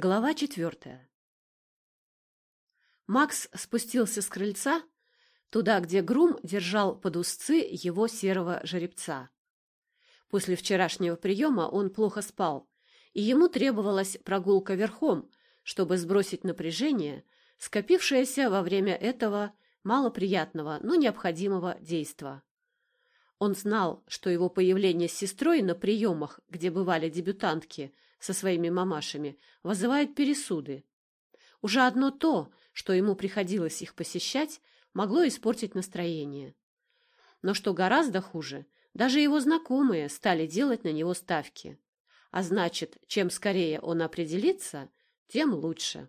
Глава четвертая. Макс спустился с крыльца туда, где Грум держал под узцы его серого жеребца. После вчерашнего приема он плохо спал, и ему требовалась прогулка верхом, чтобы сбросить напряжение, скопившееся во время этого малоприятного, но необходимого действа. Он знал, что его появление с сестрой на приемах, где бывали дебютантки со своими мамашами, вызывает пересуды. Уже одно то, что ему приходилось их посещать, могло испортить настроение. Но что гораздо хуже, даже его знакомые стали делать на него ставки. А значит, чем скорее он определится, тем лучше.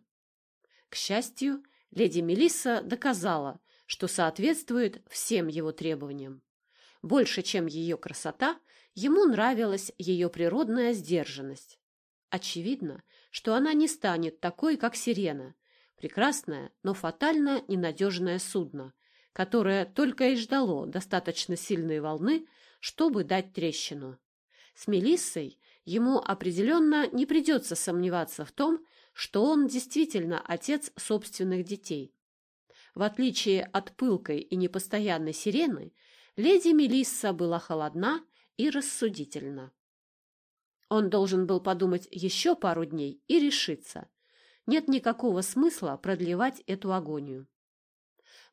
К счастью, леди Мелисса доказала, что соответствует всем его требованиям. Больше, чем ее красота, ему нравилась ее природная сдержанность. Очевидно, что она не станет такой, как сирена, прекрасное, но фатально ненадежное судно, которое только и ждало достаточно сильной волны, чтобы дать трещину. С Мелиссой ему определенно не придется сомневаться в том, что он действительно отец собственных детей. В отличие от пылкой и непостоянной сирены, леди Мелисса была холодна и рассудительна. Он должен был подумать еще пару дней и решиться. Нет никакого смысла продлевать эту агонию.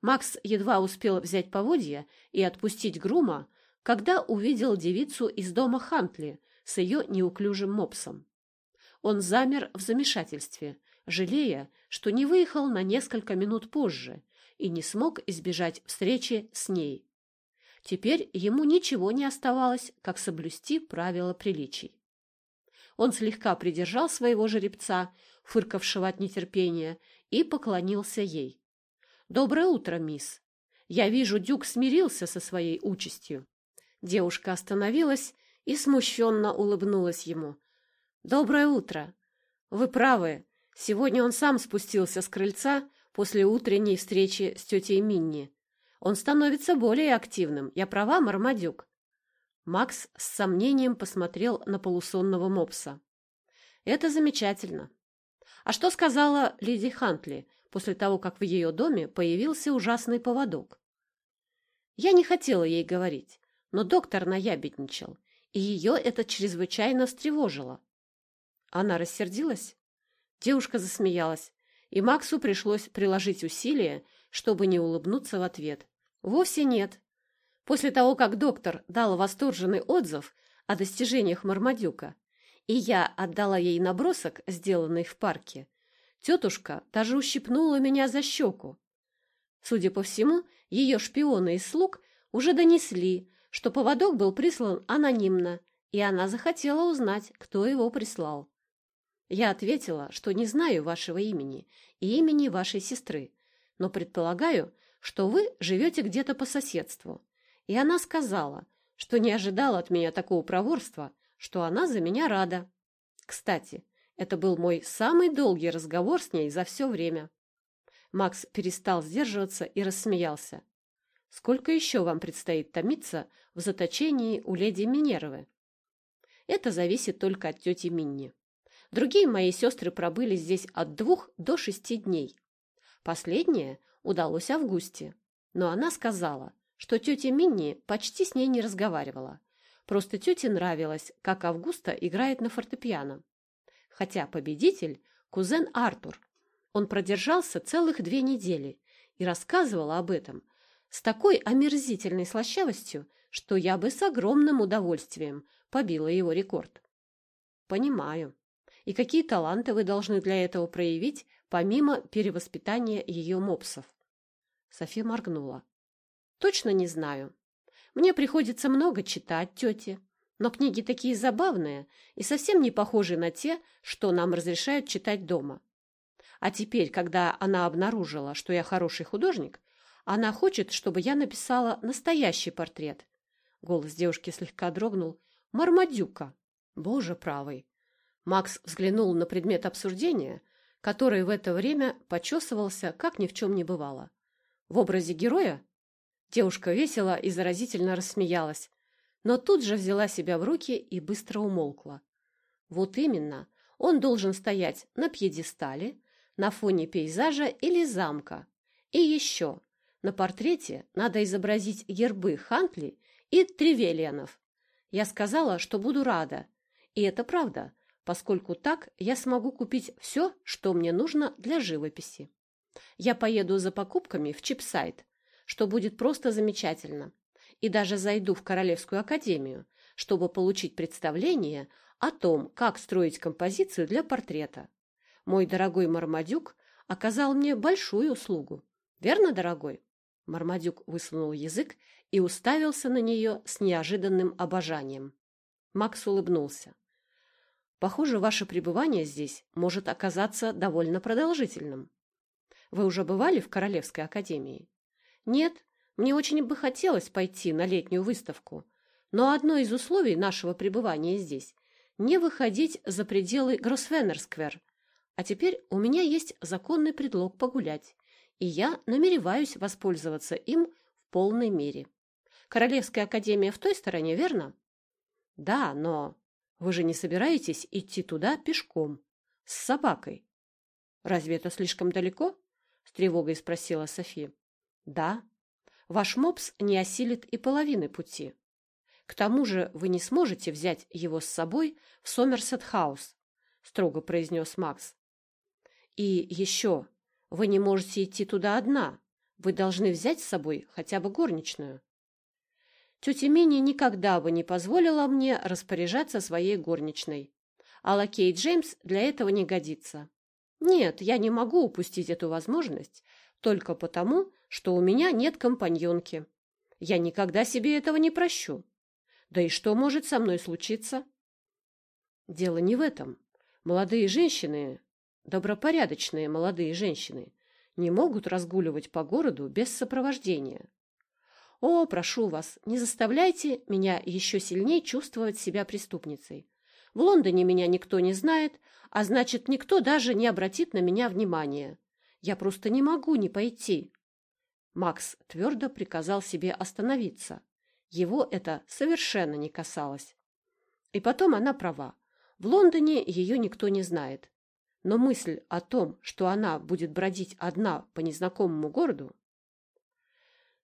Макс едва успел взять поводья и отпустить грума, когда увидел девицу из дома Хантли с ее неуклюжим мопсом. Он замер в замешательстве, жалея, что не выехал на несколько минут позже и не смог избежать встречи с ней. Теперь ему ничего не оставалось, как соблюсти правила приличий. Он слегка придержал своего жеребца, фыркавшего от нетерпения, и поклонился ей. «Доброе утро, мисс. Я вижу, Дюк смирился со своей участью». Девушка остановилась и смущенно улыбнулась ему. «Доброе утро. Вы правы. Сегодня он сам спустился с крыльца после утренней встречи с тетей Минни. Он становится более активным. Я права, Мармадюк?» Макс с сомнением посмотрел на полусонного мопса. «Это замечательно. А что сказала леди Хантли после того, как в ее доме появился ужасный поводок?» Я не хотела ей говорить, но доктор наябедничал, и ее это чрезвычайно встревожило. Она рассердилась? Девушка засмеялась, и Максу пришлось приложить усилия, чтобы не улыбнуться в ответ. Вовсе нет. После того, как доктор дал восторженный отзыв о достижениях Мармадюка, и я отдала ей набросок, сделанный в парке, тетушка даже ущипнула меня за щеку. Судя по всему, ее шпионы из слуг уже донесли, что поводок был прислан анонимно, и она захотела узнать, кто его прислал. Я ответила, что не знаю вашего имени и имени вашей сестры, но предполагаю, что вы живете где-то по соседству. И она сказала, что не ожидала от меня такого проворства, что она за меня рада. Кстати, это был мой самый долгий разговор с ней за все время. Макс перестал сдерживаться и рассмеялся. Сколько еще вам предстоит томиться в заточении у леди Минервы? Это зависит только от тети Минни. Другие мои сестры пробыли здесь от двух до шести дней. Последняя удалось Августе. Но она сказала, что тетя Минни почти с ней не разговаривала. Просто тете нравилось, как Августа играет на фортепиано. Хотя победитель – кузен Артур. Он продержался целых две недели и рассказывал об этом с такой омерзительной слащавостью, что я бы с огромным удовольствием побила его рекорд. Понимаю. И какие таланты вы должны для этого проявить, помимо перевоспитания ее мопсов? София моргнула. Точно не знаю. Мне приходится много читать, тете. Но книги такие забавные и совсем не похожи на те, что нам разрешают читать дома. А теперь, когда она обнаружила, что я хороший художник, она хочет, чтобы я написала настоящий портрет. Голос девушки слегка дрогнул. Мармадюка. Боже правый. Макс взглянул на предмет обсуждения, который в это время почесывался, как ни в чем не бывало. В образе героя? Девушка весело и заразительно рассмеялась, но тут же взяла себя в руки и быстро умолкла. Вот именно, Он должен стоять на пьедестале, на фоне пейзажа или замка. И еще, на портрете надо изобразить гербы Хантли и Тревелианов. Я сказала, что буду рада. И это правда, поскольку так я смогу купить все, что мне нужно для живописи. Я поеду за покупками в Чипсайд, что будет просто замечательно, и даже зайду в Королевскую академию, чтобы получить представление о том, как строить композицию для портрета. Мой дорогой Мармадюк оказал мне большую услугу. Верно, дорогой? Мармадюк высунул язык и уставился на нее с неожиданным обожанием. Макс улыбнулся. Похоже, ваше пребывание здесь может оказаться довольно продолжительным. Вы уже бывали в Королевской академии? Нет, мне очень бы хотелось пойти на летнюю выставку, но одно из условий нашего пребывания здесь – не выходить за пределы Гроссвеннерсквер. А теперь у меня есть законный предлог погулять, и я намереваюсь воспользоваться им в полной мере. Королевская академия в той стороне, верно? Да, но вы же не собираетесь идти туда пешком, с собакой. Разве это слишком далеко? С тревогой спросила Софи. Да. Ваш мопс не осилит и половины пути. К тому же вы не сможете взять его с собой в Сомерсет-хаус, строго произнес Макс. И еще, вы не можете идти туда одна. Вы должны взять с собой хотя бы горничную. Тетя Мини никогда бы не позволила мне распоряжаться своей горничной. А лакей Джеймс для этого не годится. Нет, я не могу упустить эту возможность только потому, что у меня нет компаньонки. Я никогда себе этого не прощу. Да и что может со мной случиться? Дело не в этом. Молодые женщины, добропорядочные молодые женщины, не могут разгуливать по городу без сопровождения. О, прошу вас, не заставляйте меня еще сильнее чувствовать себя преступницей. В Лондоне меня никто не знает, а значит, никто даже не обратит на меня внимания. Я просто не могу не пойти. Макс твердо приказал себе остановиться. Его это совершенно не касалось. И потом она права. В Лондоне ее никто не знает. Но мысль о том, что она будет бродить одна по незнакомому городу,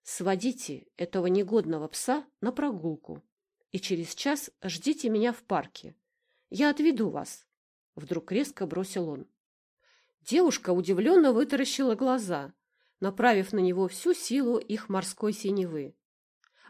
Сводите этого негодного пса на прогулку и через час ждите меня в парке. Я отведу вас. Вдруг резко бросил он. Девушка удивленно вытаращила глаза, направив на него всю силу их морской синевы.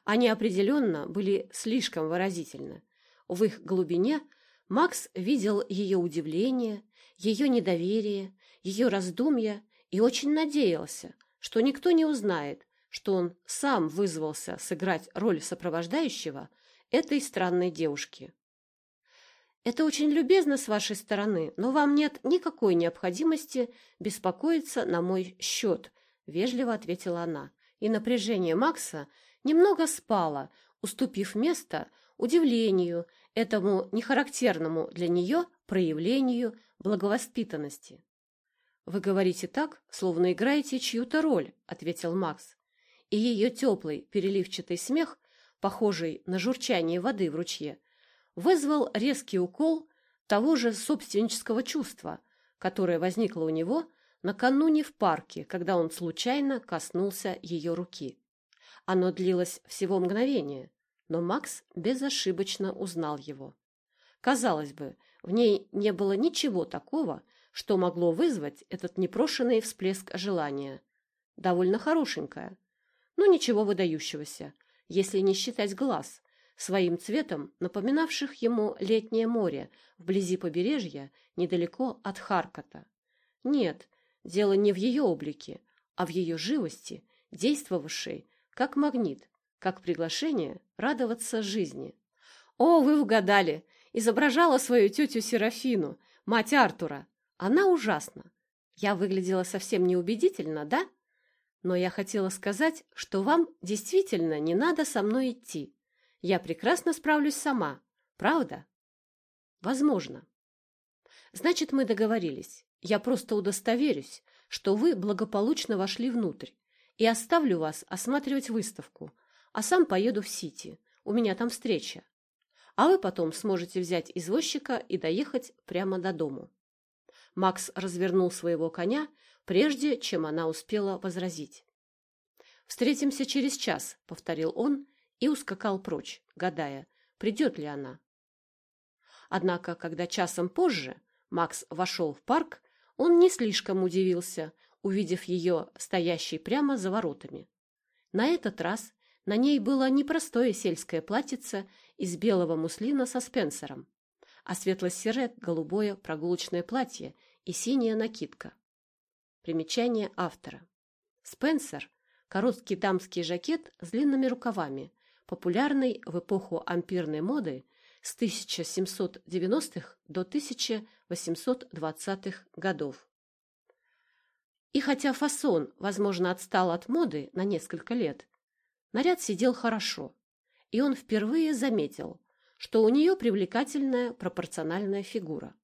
Они определенно были слишком выразительны. В их глубине Макс видел ее удивление, ее недоверие, ее раздумья и очень надеялся, что никто не узнает, что он сам вызвался сыграть роль сопровождающего этой странной девушки. «Это очень любезно с вашей стороны, но вам нет никакой необходимости беспокоиться на мой счет», — вежливо ответила она. И напряжение Макса немного спало, уступив место удивлению, этому нехарактерному для нее проявлению благовоспитанности. «Вы говорите так, словно играете чью-то роль», — ответил Макс и ее теплый переливчатый смех, похожий на журчание воды в ручье, вызвал резкий укол того же собственнического чувства, которое возникло у него накануне в парке, когда он случайно коснулся ее руки. Оно длилось всего мгновение, но Макс безошибочно узнал его. Казалось бы, в ней не было ничего такого, что могло вызвать этот непрошенный всплеск желания. Довольно хорошенькая, но ничего выдающегося, если не считать глаз, своим цветом напоминавших ему летнее море вблизи побережья недалеко от Харкота. Нет, дело не в ее облике, а в ее живости, действовавшей как магнит, как приглашение радоваться жизни. «О, вы угадали! Изображала свою тетю Серафину, мать Артура. Она ужасна. Я выглядела совсем неубедительно, да?» Но я хотела сказать, что вам действительно не надо со мной идти. Я прекрасно справлюсь сама. Правда? Возможно. Значит, мы договорились. Я просто удостоверюсь, что вы благополучно вошли внутрь, и оставлю вас осматривать выставку, а сам поеду в Сити. У меня там встреча. а вы потом сможете взять извозчика и доехать прямо до дому. Макс развернул своего коня, прежде чем она успела возразить. «Встретимся через час», — повторил он и ускакал прочь, гадая, придет ли она. Однако, когда часом позже Макс вошел в парк, он не слишком удивился, увидев ее стоящей прямо за воротами. На этот раз на ней было не простое сельское платьице из белого муслина со спенсером, а светло-серое голубое прогулочное платье и синяя накидка. Примечание автора. Спенсер – короткий дамский жакет с длинными рукавами, популярный в эпоху ампирной моды с 1790-х до 1820-х годов. И хотя фасон, возможно, отстал от моды на несколько лет, наряд сидел хорошо, и он впервые заметил, что у нее привлекательная пропорциональная фигура.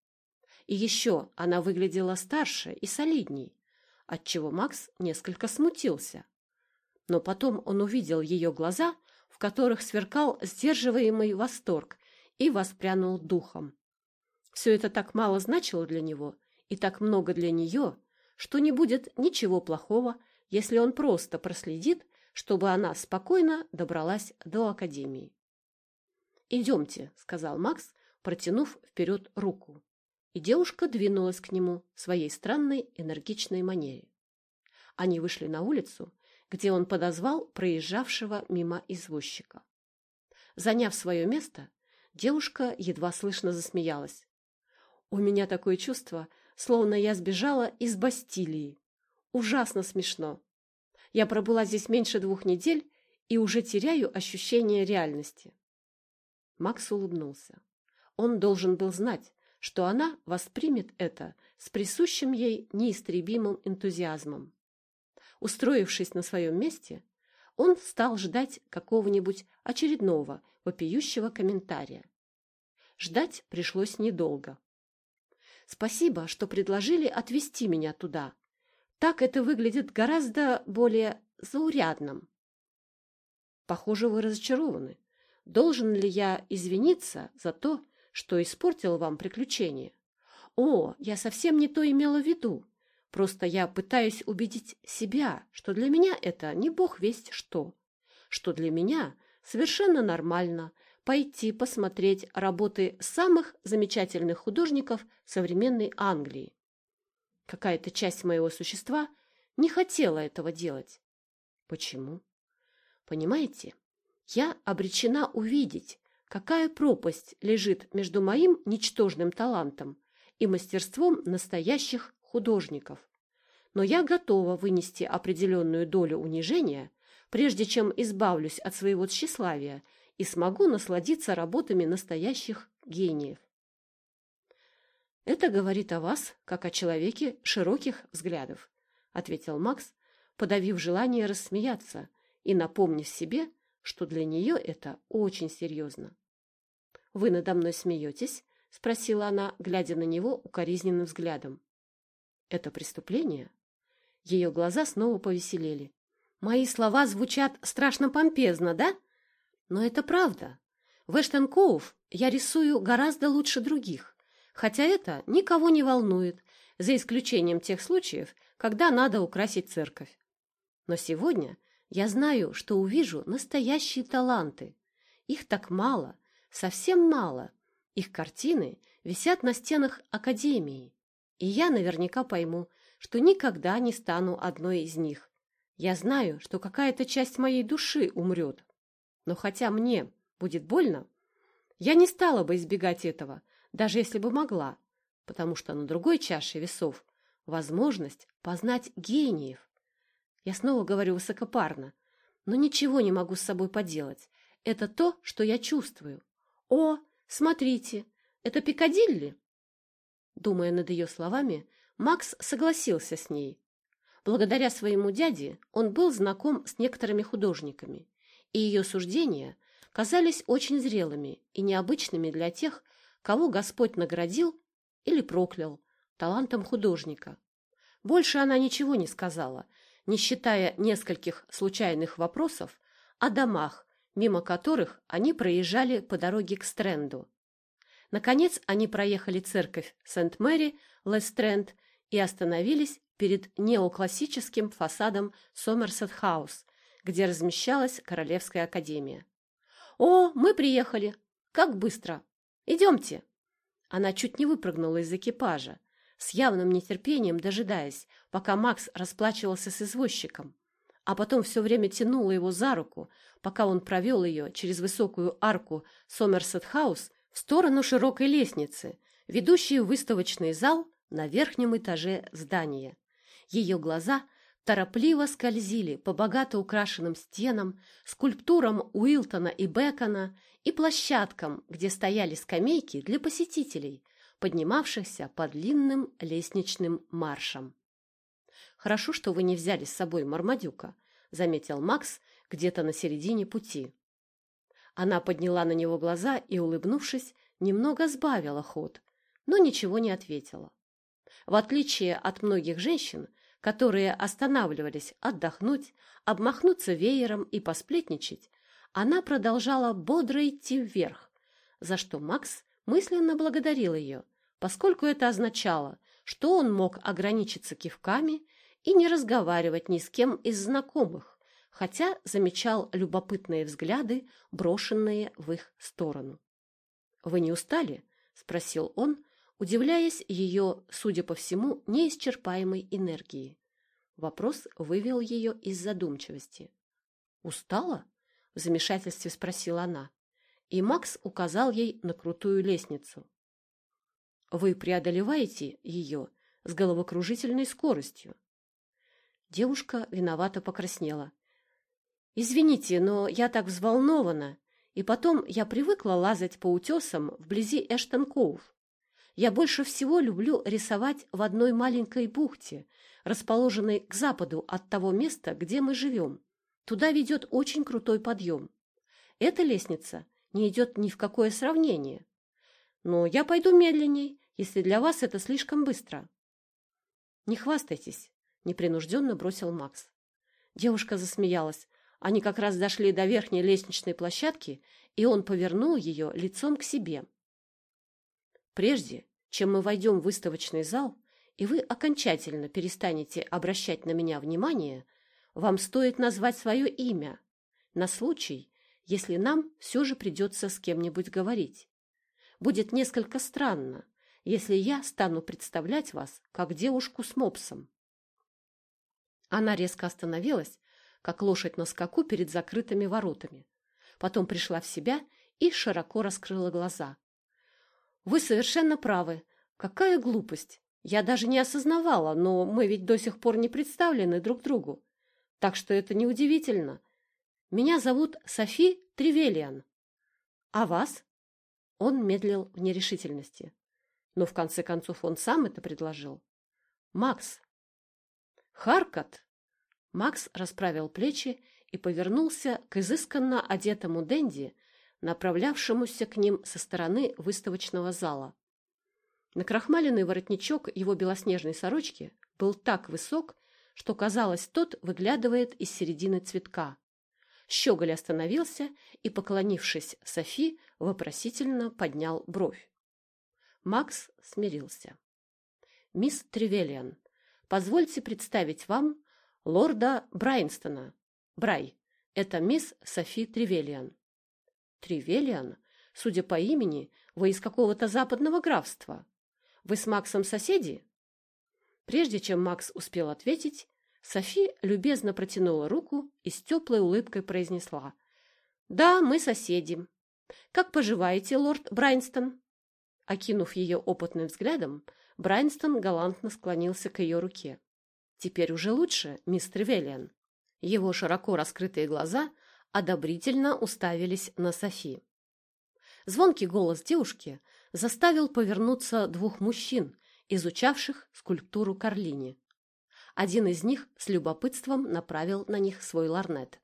И еще она выглядела старше и солидней, отчего Макс несколько смутился. Но потом он увидел ее глаза, в которых сверкал сдерживаемый восторг, и воспрянул духом. Все это так мало значило для него и так много для нее, что не будет ничего плохого, если он просто проследит, чтобы она спокойно добралась до академии. «Идемте», — сказал Макс, протянув вперед руку. И девушка двинулась к нему в своей странной энергичной манере. Они вышли на улицу, где он подозвал проезжавшего мимо извозчика. Заняв свое место, девушка едва слышно засмеялась. «У меня такое чувство, словно я сбежала из Бастилии. Ужасно смешно. Я пробыла здесь меньше двух недель и уже теряю ощущение реальности. Макс улыбнулся. Он должен был знать, что она воспримет это с присущим ей неистребимым энтузиазмом. Устроившись на своем месте, он стал ждать какого-нибудь очередного вопиющего комментария. Ждать пришлось недолго. Спасибо, что предложили отвезти меня туда. Так это выглядит гораздо более заурядным. Похоже, вы разочарованы. Должен ли я извиниться за то, что испортил вам приключение? О, я совсем не то имела в виду. Просто я пытаюсь убедить себя, что для меня это не бог весть что. Что для меня совершенно нормально пойти посмотреть работы самых замечательных художников современной Англии. Какая-то часть моего существа не хотела этого делать. Почему? Понимаете, я обречена увидеть, какая пропасть лежит между моим ничтожным талантом и мастерством настоящих художников. Но я готова вынести определенную долю унижения, прежде чем избавлюсь от своего тщеславия и смогу насладиться работами настоящих гениев. Это говорит о вас, как о человеке широких взглядов, ответил Макс, подавив желание рассмеяться и напомнив себе, что для нее это очень серьезно. Вы надо мной смеетесь? спросила она, глядя на него укоризненным взглядом. Это преступление? Ее глаза снова повеселели. Мои слова звучат страшно помпезно, да? Но это правда. В Эштон-Коув я рисую гораздо лучше других, хотя это никого не волнует, за исключением тех случаев, когда надо украсить церковь. Но сегодня я знаю, что увижу настоящие таланты. Их так мало, совсем мало. Их картины висят на стенах Академии. И я наверняка пойму, что никогда не стану одной из них. Я знаю, что какая-то часть моей души умрет, но хотя мне будет больно, я не стала бы избегать этого, даже если бы могла, потому что на другой чаше весов возможность познать гениев. Я снова говорю высокопарно, но ничего не могу с собой поделать. Это то, что я чувствую. О, смотрите, это Пикадилли? Думая над ее словами, Макс согласился с ней. Благодаря своему дяде он был знаком с некоторыми художниками и ее суждения казались очень зрелыми и необычными для тех, кого Господь наградил или проклял талантом художника. Больше она ничего не сказала, не считая нескольких случайных вопросов о домах, мимо которых они проезжали по дороге к Стренду. Наконец они проехали церковь Сент-Мэри, Лестренд и остановились перед неоклассическим фасадом Сомерсет-хаус, где размещалась Королевская академия. «О, мы приехали! Как быстро! Идемте!» Она чуть не выпрыгнула из экипажа, с явным нетерпением дожидаясь, пока Макс расплачивался с извозчиком, а потом все время тянула его за руку, пока он провел ее через высокую арку Сомерсет-хаус в сторону широкой лестницы, ведущей в выставочный зал на верхнем этаже здания. Ее глаза торопливо скользили по богато украшенным стенам, скульптурам Уилтона и Бекона и площадкам, где стояли скамейки для посетителей, поднимавшихся по длинным лестничным маршам. «Хорошо, что вы не взяли с собой Мармадюка», — заметил Макс где-то на середине пути. Она подняла на него глаза и, улыбнувшись, немного сбавила ход, но ничего не ответила. В отличие от многих женщин, которые останавливались отдохнуть, обмахнуться веером и посплетничать, она продолжала бодро идти вверх, за что Макс мысленно благодарил ее, поскольку это означало, что он мог ограничиться кивками и не разговаривать ни с кем из знакомых, хотя замечал любопытные взгляды, брошенные в их сторону. «Вы не устали?» — спросил он, удивляясь ее, судя по всему, неисчерпаемой энергии. Вопрос вывел ее из задумчивости. «Устала?» — в замешательстве спросила она, и Макс указал ей на крутую лестницу. «Вы преодолеваете ее с головокружительной скоростью». Девушка виновато покраснела. «Извините, но я так взволнована, и потом я привыкла лазать по утесам вблизи Эштон-Коув. Я больше всего люблю рисовать в одной маленькой бухте, расположенной к западу от того места, где мы живем. Туда ведет очень крутой подъем. Эта лестница не идет ни в какое сравнение. Но я пойду медленней, если для вас это слишком быстро. Не хвастайтесь, непринужденно бросил Макс. Девушка засмеялась. Они как раз дошли до верхней лестничной площадки, и он повернул ее лицом к себе. Прежде чем мы войдем в выставочный зал, и вы окончательно перестанете обращать на меня внимание, вам стоит назвать свое имя, на случай, если нам все же придется с кем-нибудь говорить. Будет несколько странно, если я стану представлять вас как девушку с мопсом. Она резко остановилась, как лошадь на скаку перед закрытыми воротами. Потом пришла в себя и широко раскрыла глаза. «Вы совершенно правы. Какая глупость! Я даже не осознавала, но мы ведь до сих пор не представлены друг другу. Так что это неудивительно. Меня зовут Софи Тревелиан. А вас?» Он медлил в нерешительности. Но в конце концов он сам это предложил. «Макс». «Харкот!» Макс расправил плечи и повернулся к изысканно одетому Дэнди, направлявшемуся к ним со стороны выставочного зала. Накрахмаленный воротничок его белоснежной сорочки был так высок, что, казалось, тот выглядывает из середины цветка. Щеголь остановился и, поклонившись Софи, вопросительно поднял бровь. Макс смирился. «Мисс Тревелиан, позвольте представить вам лорда Брайнстона. Брай, это мисс Софи Тревелиан». «Тревелиан? Судя по имени, вы из какого-то западного графства. Вы с Максом соседи?» Прежде чем Макс успел ответить, Софи любезно протянула руку и с теплой улыбкой произнесла. «Да, мы соседи. Как поживаете, лорд Брайнстон?» Окинув ее опытным взглядом, Брайнстон галантно склонился к ее руке. «Теперь уже лучше, мистер Веллиан». Его широко раскрытые глаза одобрительно уставились на Софи. Звонкий голос девушки заставил повернуться двух мужчин, изучавших скульптуру Карлини. Один из них с любопытством направил на них свой ларнет.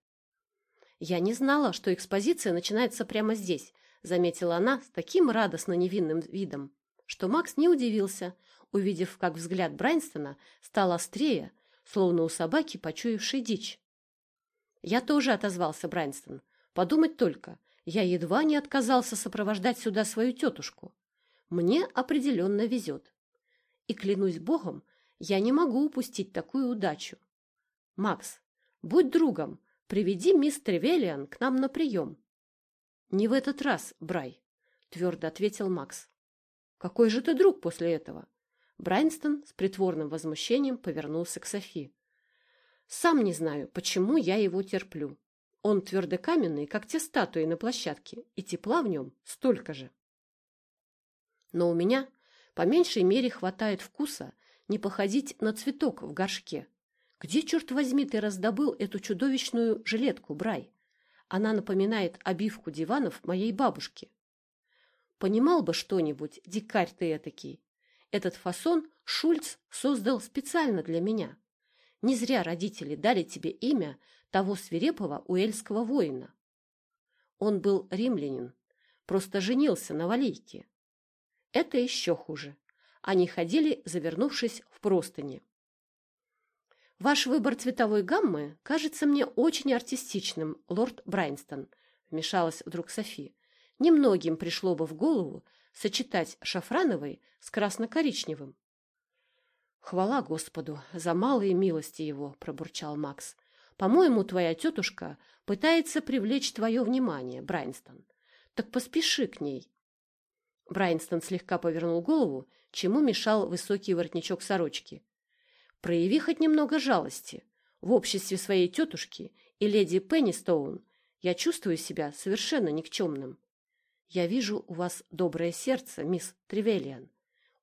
«Я не знала, что экспозиция начинается прямо здесь», заметила она с таким радостно невинным видом, что Макс не удивился, увидев, как взгляд Брайнстона стал острее, словно у собаки, почуявшей дичь. «Я тоже отозвался Брайнстон. Подумать только, я едва не отказался сопровождать сюда свою тетушку. Мне определенно везет. И, клянусь богом, я не могу упустить такую удачу. Макс, будь другом, приведи мисс Тревелиан к нам на прием. Не в этот раз, Брай, твердо ответил Макс. Какой же ты друг после этого? Брайнстон с притворным возмущением повернулся к Софи. Сам не знаю, почему я его терплю. Он твердокаменный, как те статуи на площадке, и тепла в нем столько же. Но у меня по меньшей мере хватает вкуса не походить на цветок в горшке. Где, черт возьми, ты раздобыл эту чудовищную жилетку, Брай? Она напоминает обивку диванов моей бабушки. Понимал бы что-нибудь, дикарь ты этакий. Этот фасон Шульц создал специально для меня. Не зря родители дали тебе имя того свирепого уэльского воина. Он был римлянин, просто женился на валейке. Это еще хуже. Они ходили, завернувшись в простыни. «Ваш выбор цветовой гаммы кажется мне очень артистичным, лорд Брайнстон», — вмешалась вдруг Софи. «Немногим пришло бы в голову сочетать шафрановый с красно-коричневым». «Хвала Господу за малые милости его», — пробурчал Макс. «По-моему, твоя тетушка пытается привлечь твое внимание, Брайнстон. Так поспеши к ней». Брайнстон слегка повернул голову, чему мешал высокий воротничок сорочки. Прояви хоть немного жалости. В обществе своей тетушки и леди Пеннистоун я чувствую себя совершенно никчемным. Я вижу у вас доброе сердце, мисс Тревелиан.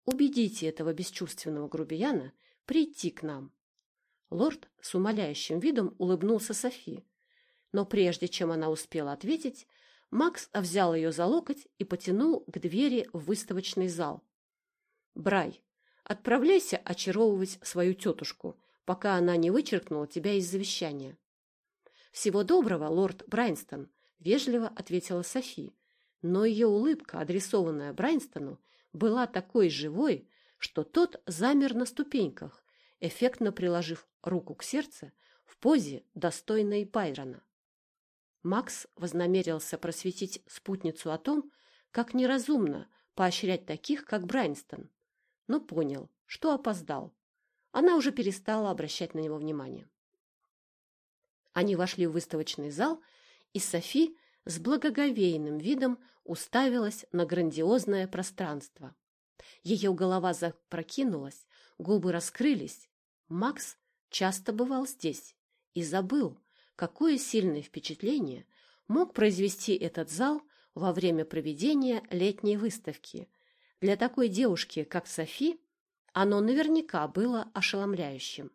Убедите этого бесчувственного грубияна прийти к нам. Лорд с умоляющим видом улыбнулся Софи, но прежде чем она успела ответить, Макс взял ее за локоть и потянул к двери в выставочный зал. «Брай, Отправляйся очаровывать свою тетушку, пока она не вычеркнула тебя из завещания. «Всего доброго, лорд Брайнстон», — вежливо ответила Софи. Но ее улыбка, адресованная Брайнстону, была такой живой, что тот замер на ступеньках, эффектно приложив руку к сердцу в позе, достойной Байрона. Макс вознамерился просветить спутницу о том, как неразумно поощрять таких, как Брайнстон, но понял, что опоздал. Она уже перестала обращать на него внимание. Они вошли в выставочный зал, и Софи с благоговейным видом уставилась на грандиозное пространство. Ее голова запрокинулась, губы раскрылись. Макс часто бывал здесь и забыл, какое сильное впечатление мог произвести этот зал во время проведения летней выставки – для такой девушки, как Софи, оно наверняка было ошеломляющим.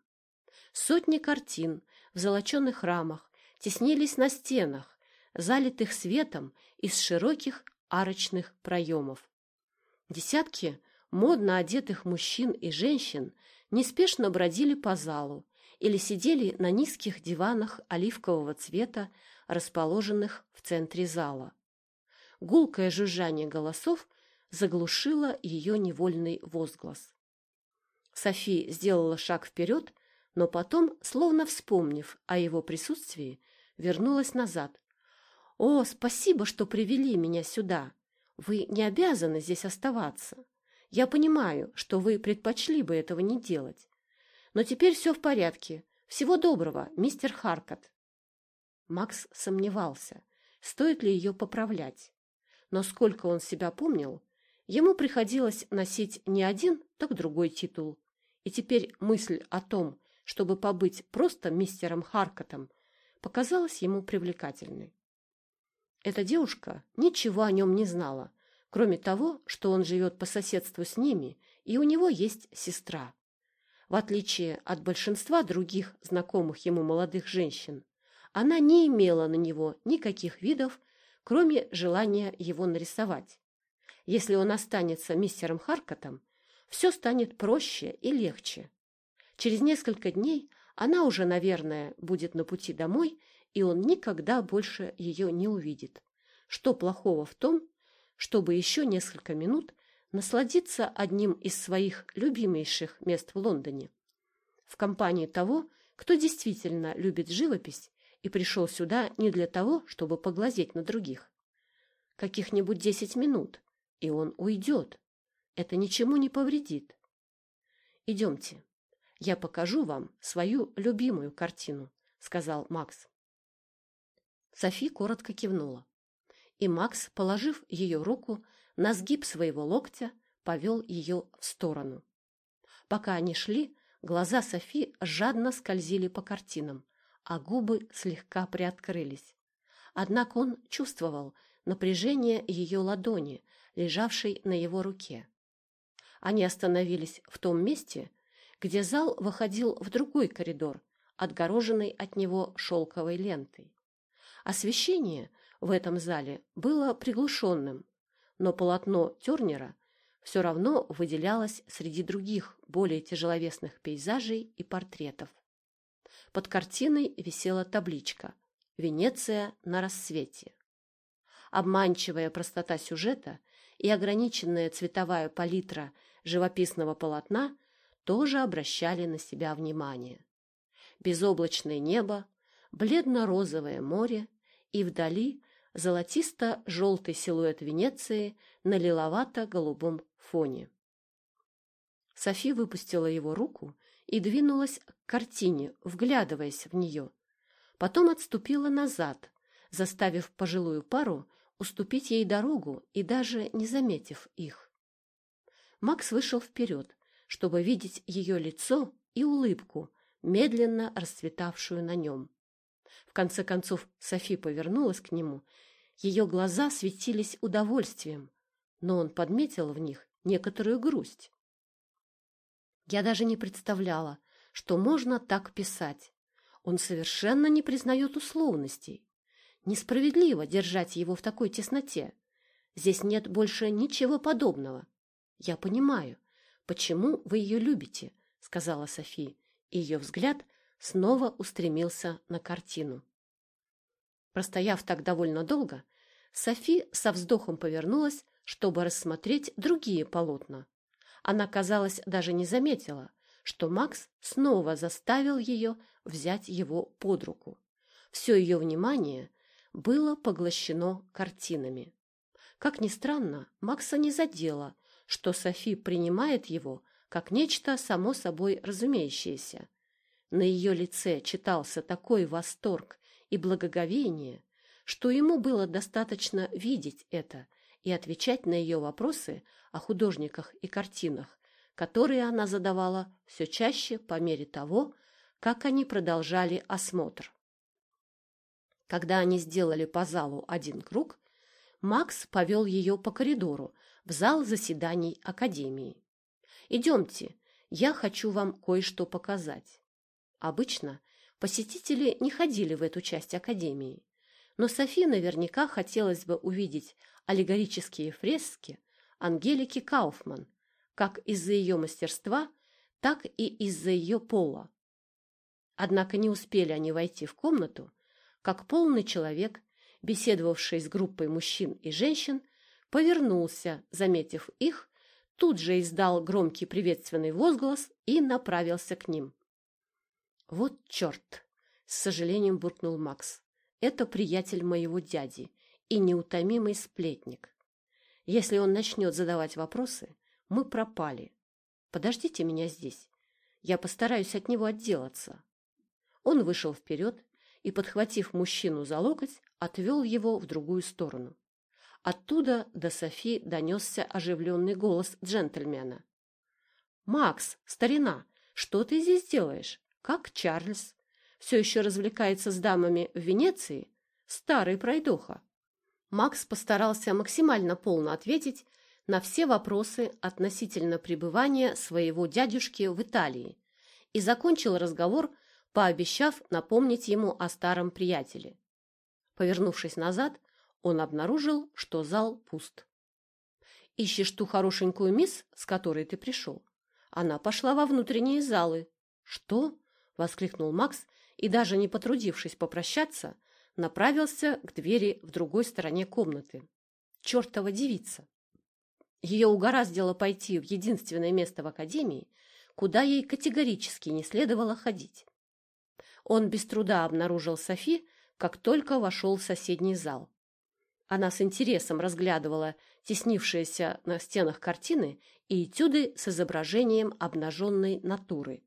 Сотни картин в золоченных рамах теснились на стенах, залитых светом из широких арочных проемов. Десятки модно одетых мужчин и женщин неспешно бродили по залу или сидели на низких диванах оливкового цвета, расположенных в центре зала. Гулкое жужжание голосов заглушила ее невольный возглас. Софи сделала шаг вперед, но потом, словно вспомнив о его присутствии, вернулась назад. «О, спасибо, что привели меня сюда. Вы не обязаны здесь оставаться. Я понимаю, что вы предпочли бы этого не делать. Но теперь все в порядке. Всего доброго, мистер Харкот». Макс сомневался, стоит ли ее поправлять. Но сколько он себя помнил, Ему приходилось носить не один, так другой титул. И теперь мысль о том, чтобы побыть просто мистером Харкотом, показалась ему привлекательной. Эта девушка ничего о нем не знала, кроме того, что он живет по соседству с ними, и у него есть сестра. В отличие от большинства других знакомых ему молодых женщин, она не имела на него никаких видов, кроме желания его нарисовать. Если он останется мистером Харкотом, все станет проще и легче. Через несколько дней она уже, наверное, будет на пути домой, и он никогда больше ее не увидит. Что плохого в том, чтобы еще несколько минут насладиться одним из своих любимейших мест в Лондоне, в компании того, кто действительно любит живопись и пришел сюда не для того, чтобы поглазеть на других. Каких-нибудь десять минут, и он уйдет. Это ничему не повредит. Идемте, я покажу вам свою любимую картину, сказал Макс. Софи коротко кивнула, и Макс, положив ее руку на сгиб своего локтя, повел ее в сторону. Пока они шли, глаза Софи жадно скользили по картинам, а губы слегка приоткрылись. Однако он чувствовал напряжение ее ладони, лежавшей на его руке. Они остановились в том месте, где зал выходил в другой коридор, отгороженный от него шелковой лентой. Освещение в этом зале было приглушенным, но полотно Тернера все равно выделялось среди других, более тяжеловесных пейзажей и портретов. Под картиной висела табличка «Венеция на рассвете». Обманчивая простота сюжета и ограниченная цветовая палитра живописного полотна тоже обращали на себя внимание. Безоблачное небо, бледно-розовое море и вдали золотисто-желтый силуэт Венеции на лиловато-голубом фоне. Софи выпустила его руку и двинулась к картине, вглядываясь в нее. Потом отступила назад, заставив пожилую пару уступить ей дорогу и даже не заметив их. Макс вышел вперед, чтобы видеть ее лицо и улыбку, медленно расцветавшую на нем. В конце концов Софи повернулась к нему. Ее глаза светились удовольствием, но он подметил в них некоторую грусть. Я даже не представляла, что можно так писать. Он совершенно не признает условностей. Несправедливо держать его в такой тесноте. Здесь нет больше ничего подобного. Я понимаю, почему вы ее любите, сказала Софи, и ее взгляд снова устремился на картину. Простояв так довольно долго, Софи со вздохом повернулась, чтобы рассмотреть другие полотна. Она, казалось, даже не заметила, что Макс снова заставил ее взять его под руку. Все ее внимание было поглощено картинами. Как ни странно, Макса не задело, что Софи принимает его как нечто само собой разумеющееся. На ее лице читался такой восторг и благоговение, что ему было достаточно видеть это и отвечать на ее вопросы о художниках и картинах, которые она задавала все чаще по мере того, как они продолжали осмотр. Когда они сделали по залу один круг, Макс повел ее по коридору в зал заседаний Академии. «Идемте, я хочу вам кое-что показать». Обычно посетители не ходили в эту часть Академии, но Софи наверняка хотелось бы увидеть аллегорические фрески Ангелики Кауфман, как из-за ее мастерства, так и из-за ее пола. Однако не успели они войти в комнату, как полный человек, беседовавший с группой мужчин и женщин, повернулся, заметив их, тут же издал громкий приветственный возглас и направился к ним. «Вот черт!» — с сожалением буркнул Макс. «Это приятель моего дяди и неутомимый сплетник. Если он начнет задавать вопросы, мы пропали. Подождите меня здесь. Я постараюсь от него отделаться». Он вышел вперед и, подхватив мужчину за локоть, отвел его в другую сторону. Оттуда до Софи донесся оживленный голос джентльмена. «Макс, старина, что ты здесь делаешь? Как Чарльз? Все еще развлекается с дамами в Венеции? Старый пройдоха!» Макс постарался максимально полно ответить на все вопросы относительно пребывания своего дядюшки в Италии и закончил разговор пообещав напомнить ему о старом приятеле. Повернувшись назад, он обнаружил, что зал пуст. «Ищешь ту хорошенькую мисс, с которой ты пришел?» Она пошла во внутренние залы. «Что?» — воскликнул Макс и, даже не потрудившись попрощаться, направился к двери в другой стороне комнаты. «Чертова девица!» Ее угораздило пойти в единственное место в академии, куда ей категорически не следовало ходить. он без труда обнаружил Софи, как только вошел в соседний зал. Она с интересом разглядывала теснившиеся на стенах картины и этюды с изображением обнаженной натуры.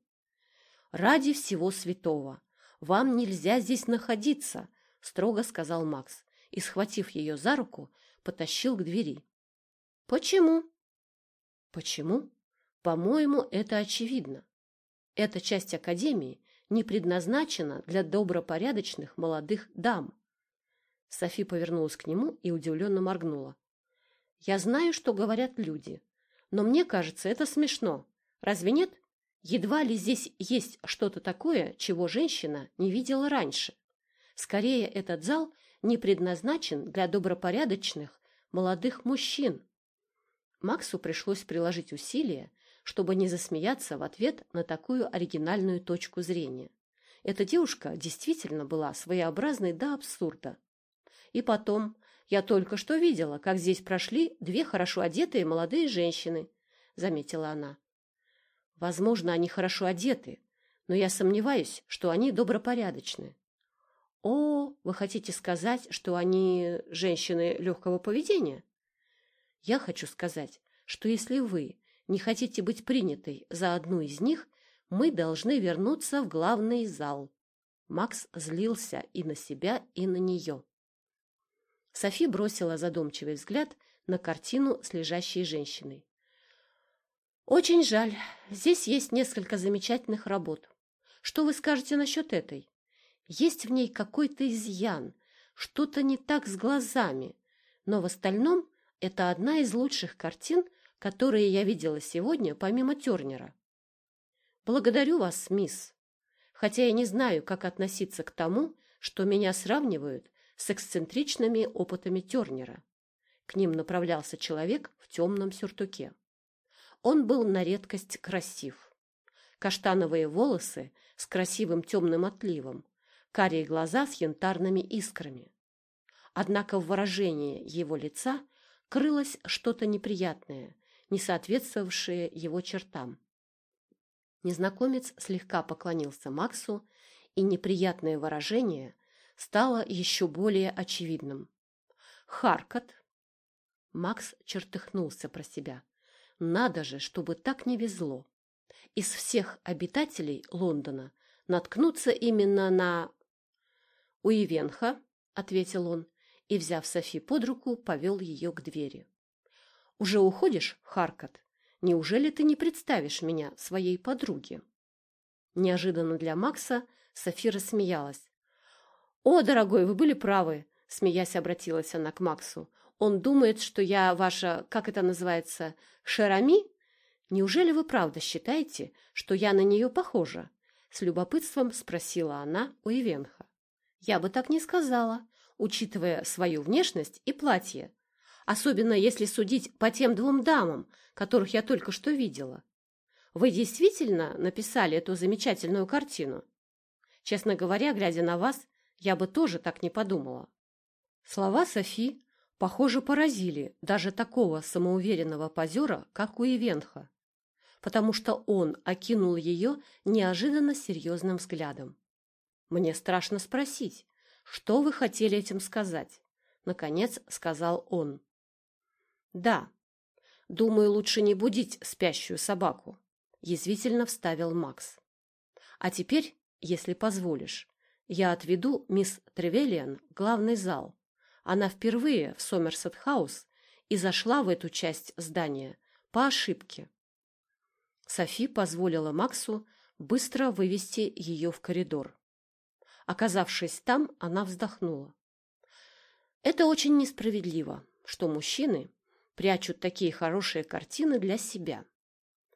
«Ради всего святого! Вам нельзя здесь находиться!» — строго сказал Макс и, схватив ее за руку, потащил к двери. «Почему?» «Почему? По-моему, это очевидно. Эта часть Академии не предназначена для добропорядочных молодых дам». Софи повернулась к нему и удивленно моргнула. «Я знаю, что говорят люди, но мне кажется, это смешно. Разве нет? Едва ли здесь есть что-то такое, чего женщина не видела раньше. Скорее, этот зал не предназначен для добропорядочных молодых мужчин. Максу пришлось приложить усилия, чтобы не засмеяться в ответ на такую оригинальную точку зрения. Эта девушка действительно была своеобразной до абсурда. И потом, я только что видела, как здесь прошли две хорошо одетые молодые женщины, заметила она. Возможно, они хорошо одеты, но я сомневаюсь, что они добропорядочны. О, вы хотите сказать, что они женщины легкого поведения? Я хочу сказать, что если вы не хотите быть принятой за одну из них, мы должны вернуться в главный зал. Макс злился и на себя, и на нее. Софи бросила задумчивый взгляд на картину с лежащей женщиной. «Очень жаль. Здесь есть несколько замечательных работ. Что вы скажете насчет этой? Есть в ней какой-то изъян, что-то не так с глазами, но в остальном это одна из лучших картин, которые я видела сегодня, помимо Тернера. Благодарю вас, мисс. Хотя я не знаю, как относиться к тому, что меня сравнивают с эксцентричными опытами Тернера. К ним направлялся человек в темном сюртуке. Он был на редкость красив. Каштановые волосы с красивым темным отливом, карие глаза с янтарными искрами. Однако в выражении его лица крылось что-то неприятное, не соответствовавшее его чертам. Незнакомец слегка поклонился Максу, и неприятное выражение стало еще более очевидным. «Харкот!» Макс чертыхнулся про себя. «Надо же, чтобы так не везло! Из всех обитателей Лондона наткнуться именно на...» «Уивенха», — ответил он, и, взяв Софи под руку, повел ее к двери. «Уже уходишь, Харкот? Неужели ты не представишь меня своей подруге?» Неожиданно для Макса Софи рассмеялась. «О, дорогой, вы были правы», — смеясь обратилась она к Максу. «Он думает, что я ваша, как это называется, Шерами? Неужели вы правда считаете, что я на нее похожа?» С любопытством спросила она у Ивенха. «Я бы так не сказала», учитывая свою внешность и платье, особенно если судить по тем двум дамам, которых я только что видела. Вы действительно написали эту замечательную картину? Честно говоря, глядя на вас, я бы тоже так не подумала. Слова Софи, похоже, поразили даже такого самоуверенного позера, как у Ивенха, потому что он окинул ее неожиданно серьезным взглядом. Мне страшно спросить, что вы хотели этим сказать? Наконец сказал он. Да. Думаю, лучше не будить спящую собаку. Язвительно вставил Макс. А теперь, если позволишь, я отведу мисс Тревелиан в главный зал. Она впервые в Сомерсет-хаус и зашла в эту часть здания по ошибке. Софи позволила Максу быстро вывести ее в коридор. Оказавшись там, она вздохнула. Это очень несправедливо, что мужчины прячут такие хорошие картины для себя.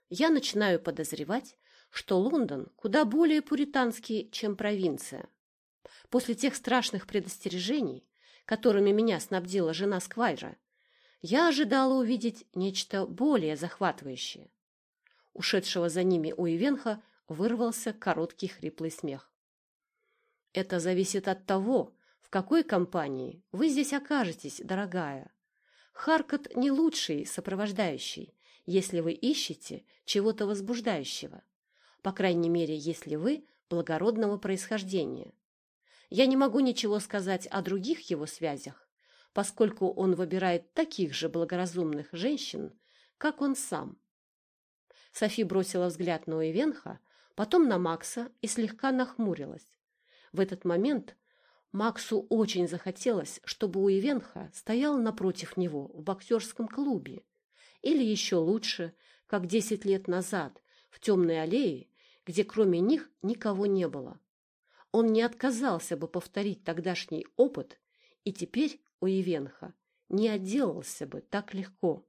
Я начинаю подозревать, что Лондон куда более пуританский, чем провинция. После тех страшных предостережений, которыми меня снабдила жена Сквайра, я ожидала увидеть нечто более захватывающее. Ушедшего за ними у Ивенха вырвался короткий хриплый смех. Это зависит от того, в какой компании вы здесь окажетесь, дорогая. Харкот не лучший сопровождающий, если вы ищете чего-то возбуждающего. По крайней мере, если вы благородного происхождения. Я не могу ничего сказать о других его связях, поскольку он выбирает таких же благоразумных женщин, как он сам. Софи бросила взгляд на Уивенха, потом на Макса и слегка нахмурилась. В этот момент Максу очень захотелось, чтобы Уивенха стоял напротив него в боксерском клубе, или еще лучше, как десять лет назад, в темной аллее, где кроме них никого не было. Он не отказался бы повторить тогдашний опыт, и теперь Уивенха не отделался бы так легко.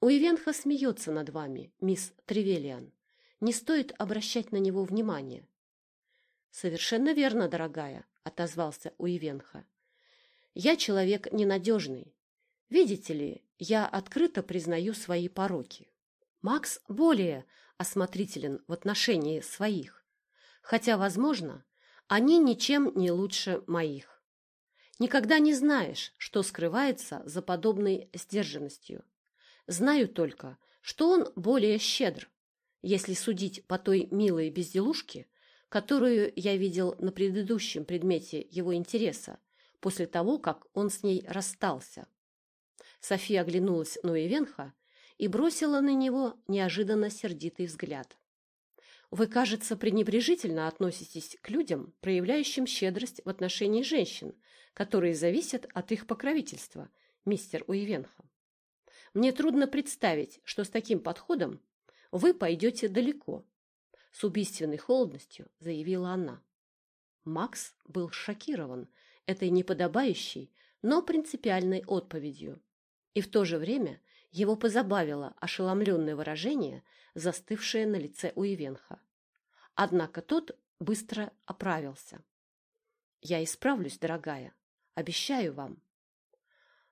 Уивенха смеется над вами, мисс Тревелиан. Не стоит обращать на него внимания. Совершенно верно, дорогая, отозвался Уивенха. Я человек ненадежный. Видите ли, я открыто признаю свои пороки. Макс более осмотрителен в отношении своих, хотя, возможно, они ничем не лучше моих. Никогда не знаешь, что скрывается за подобной сдержанностью. Знаю только, что он более щедр, если судить по той милой безделушке, которую я видел на предыдущем предмете его интереса, после того, как он с ней расстался. София оглянулась на Ивенха и бросила на него неожиданно сердитый взгляд. «Вы, кажется, пренебрежительно относитесь к людям, проявляющим щедрость в отношении женщин, которые зависят от их покровительства, мистер Уивенхам. Мне трудно представить, что с таким подходом вы пойдете далеко», — с убийственной холодностью заявила она. Макс был шокирован этой неподобающей, но принципиальной отповедью и в то же время его позабавило ошеломленное выражение, застывшее на лице у Ивенха. Однако тот быстро оправился. «Я исправлюсь, дорогая. Обещаю вам».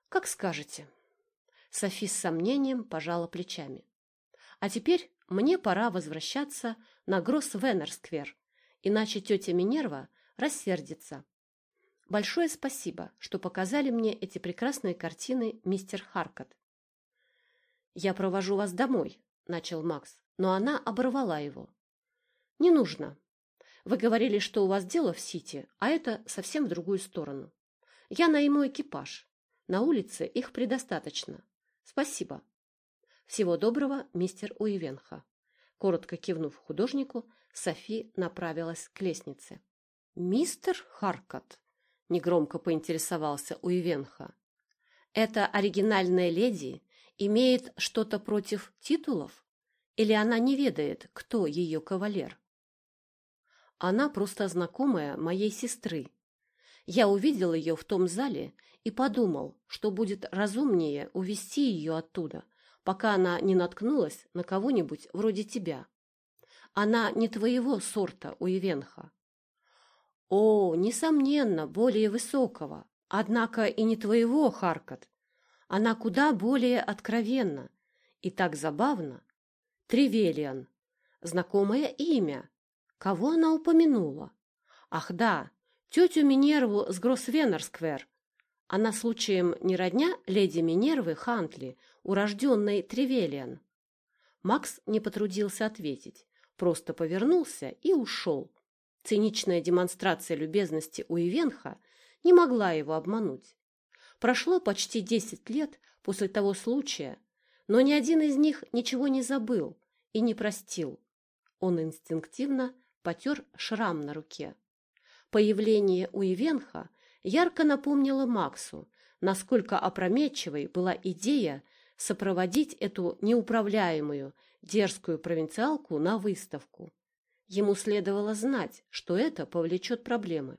«Как скажете». Софи с сомнением пожала плечами. «А теперь мне пора возвращаться на Гросс-Веннер-сквер, иначе тетя Минерва рассердится Большое спасибо, что показали мне эти прекрасные картины, мистер Харкот. Я провожу вас домой, начал Макс, но она оборвала его. Не нужно. Вы говорили, что у вас дело в Сити, а это совсем в другую сторону. Я найму экипаж. На улице их предостаточно. Спасибо. Всего доброго, мистер Уивенха. Коротко кивнув художнику, Софи направилась к лестнице. Мистер Харкот негромко поинтересовался Уивенха. Эта оригинальная леди имеет что-то против титулов? Или она не ведает, кто ее кавалер? Она просто знакомая моей сестры. Я увидел ее в том зале и подумал, что будет разумнее увести ее оттуда, пока она не наткнулась на кого-нибудь вроде тебя. Она не твоего сорта, Уивенха. О, несомненно, более высокого, однако и не твоего, Харкот. Она куда более откровенна и так забавно. Тревелиан. Знакомое имя. Кого она упомянула? Ах да, тетю Минерву с Гроссвеннерсквер. Она случаем не родня леди Минервы Хантли, урожденной Тревелиан? Макс не потрудился ответить, просто повернулся и ушел. Циничная демонстрация любезности у Ивенха не могла его обмануть. Прошло почти десять лет после того случая, но ни один из них ничего не забыл и не простил. Он инстинктивно потер шрам на руке. Появление у Ивенха ярко напомнило Максу, насколько опрометчивой была идея сопроводить эту неуправляемую дерзкую провинциалку на выставку. Ему следовало знать, что это повлечет проблемы.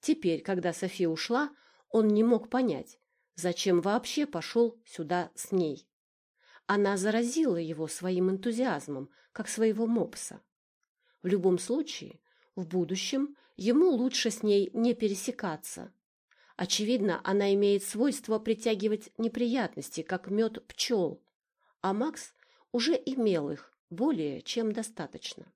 Теперь, когда София ушла, он не мог понять, зачем вообще пошел сюда с ней. Она заразила его своим энтузиазмом, как своего мопса. В любом случае, в будущем ему лучше с ней не пересекаться. Очевидно, она имеет свойство притягивать неприятности, как мед пчел, а Макс уже имел их более чем достаточно.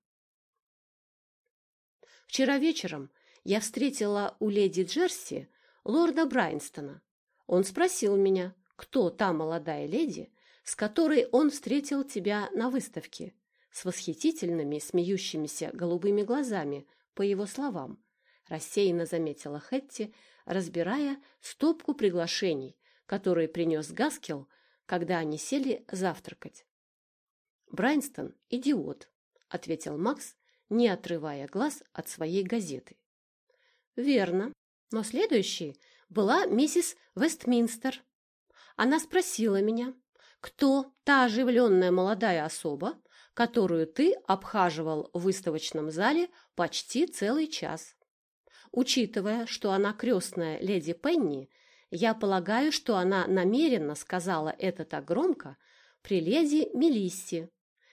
Вчера вечером я встретила у леди Джерси лорда Брайнстона. Он спросил меня, кто та молодая леди, с которой он встретил тебя на выставке, с восхитительными смеющимися голубыми глазами, по его словам, рассеянно заметила Хетти, разбирая стопку приглашений, которые принес Гаскел, когда они сели завтракать. «Брайнстон – идиот», – ответил Макс, не отрывая глаз от своей газеты. «Верно. Но следующей была миссис Вестминстер. Она спросила меня, кто та оживленная молодая особа, которую ты обхаживал в выставочном зале почти целый час. Учитывая, что она крестная леди Пенни, я полагаю, что она намеренно сказала это так громко при леди Мелиссе.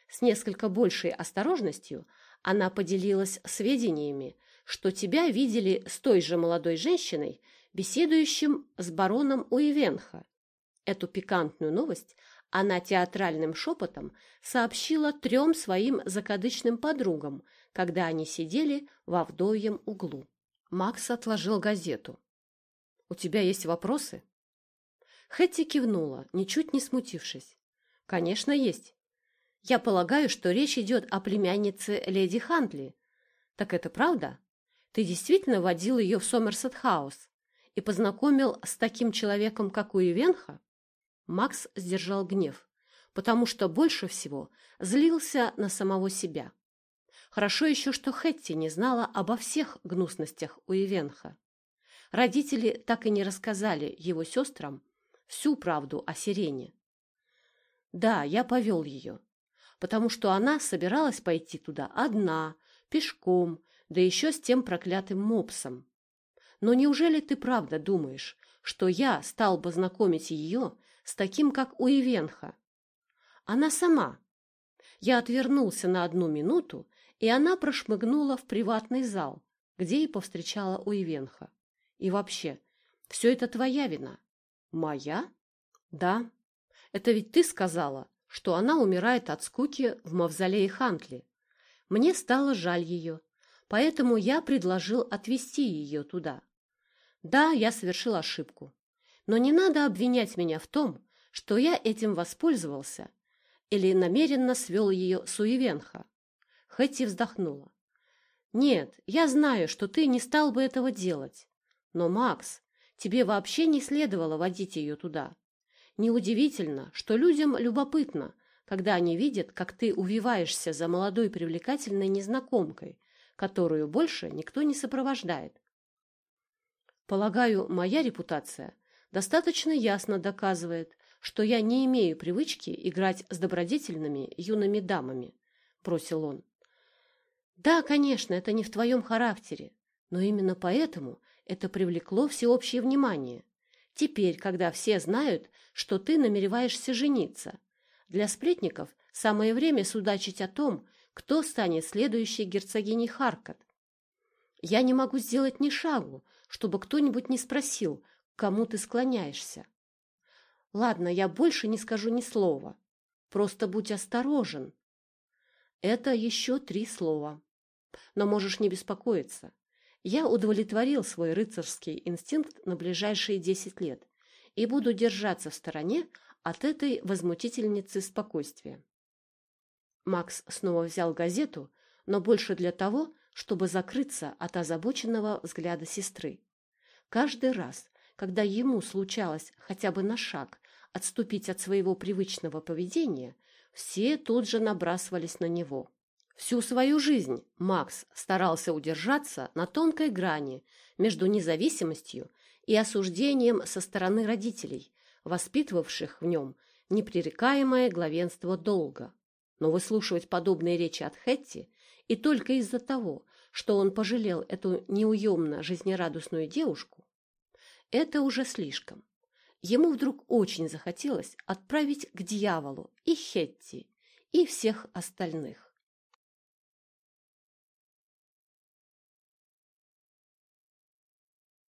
С несколько большей осторожностью она поделилась сведениями, что тебя видели с той же молодой женщиной, беседующим с бароном Уивенха. Эту пикантную новость она театральным шепотом сообщила трем своим закадычным подругам, когда они сидели во вдовьем углу. Макс отложил газету. «У тебя есть вопросы?» Хэтти кивнула, ничуть не смутившись. «Конечно, есть. Я полагаю, что речь идет о племяннице леди Хантли. Так это правда? Ты действительно водил ее в Сомерсет-хаус и познакомил с таким человеком, как Уивенха?» Макс сдержал гнев, потому что больше всего злился на самого себя. Хорошо еще, что Хетти не знала обо всех гнусностях у Ивенха. Родители так и не рассказали его сестрам всю правду о Сирене. Да, я повел ее, потому что она собиралась пойти туда одна, пешком, да еще с тем проклятым мопсом. Но неужели ты правда думаешь, что я стал бы знакомить ее с таким, как у Ивенха. Она сама. Я отвернулся на одну минуту, и она прошмыгнула в приватный зал, где и повстречала у Ивенха. И вообще, все это твоя вина. Моя? Да. Это ведь ты сказала, что она умирает от скуки в мавзолее Хантли. Мне стало жаль ее, поэтому я предложил отвезти ее туда. Да, я совершил ошибку. Но не надо обвинять меня в том, что я этим воспользовался или намеренно свел ее с Уивенха. Хэти вздохнула. «Нет, я знаю, что ты не стал бы этого делать. Но, Макс, тебе вообще не следовало водить ее туда. Неудивительно, что людям любопытно, когда они видят, как ты увиваешься за молодой привлекательной незнакомкой, которую больше никто не сопровождает. Полагаю, моя репутация достаточно ясно доказывает, что я не имею привычки играть с добродетельными юными дамами, — бросил он. Да, конечно, это не в твоем характере, но именно поэтому это привлекло всеобщее внимание. Теперь, когда все знают, что ты намереваешься жениться, для сплетников самое время судачить о том, кто станет следующей герцогиней Харкот. Я не могу сделать ни шагу, чтобы кто-нибудь не спросил, кому ты склоняешься. Ладно, я больше не скажу ни слова. Просто будь осторожен. Это еще три слова. Но можешь не беспокоиться. Я удовлетворил свой рыцарский инстинкт на ближайшие десять лет и буду держаться в стороне от этой возмутительницы спокойствия. Макс снова взял газету, но больше для того, чтобы закрыться от озабоченного взгляда сестры. Каждый раз, когда ему случалось хотя бы на шаг отступить от своего привычного поведения, все тут же набрасывались на него. Всю свою жизнь Макс старался удержаться на тонкой грани между независимостью и осуждением со стороны родителей, воспитывавших в нем непререкаемое главенство долга. Но выслушивать подобные речи от Хетти и только из-за того, что он пожалел эту неуемно жизнерадостную девушку, это уже слишком. Ему вдруг очень захотелось отправить к дьяволу и Хетти, и всех остальных.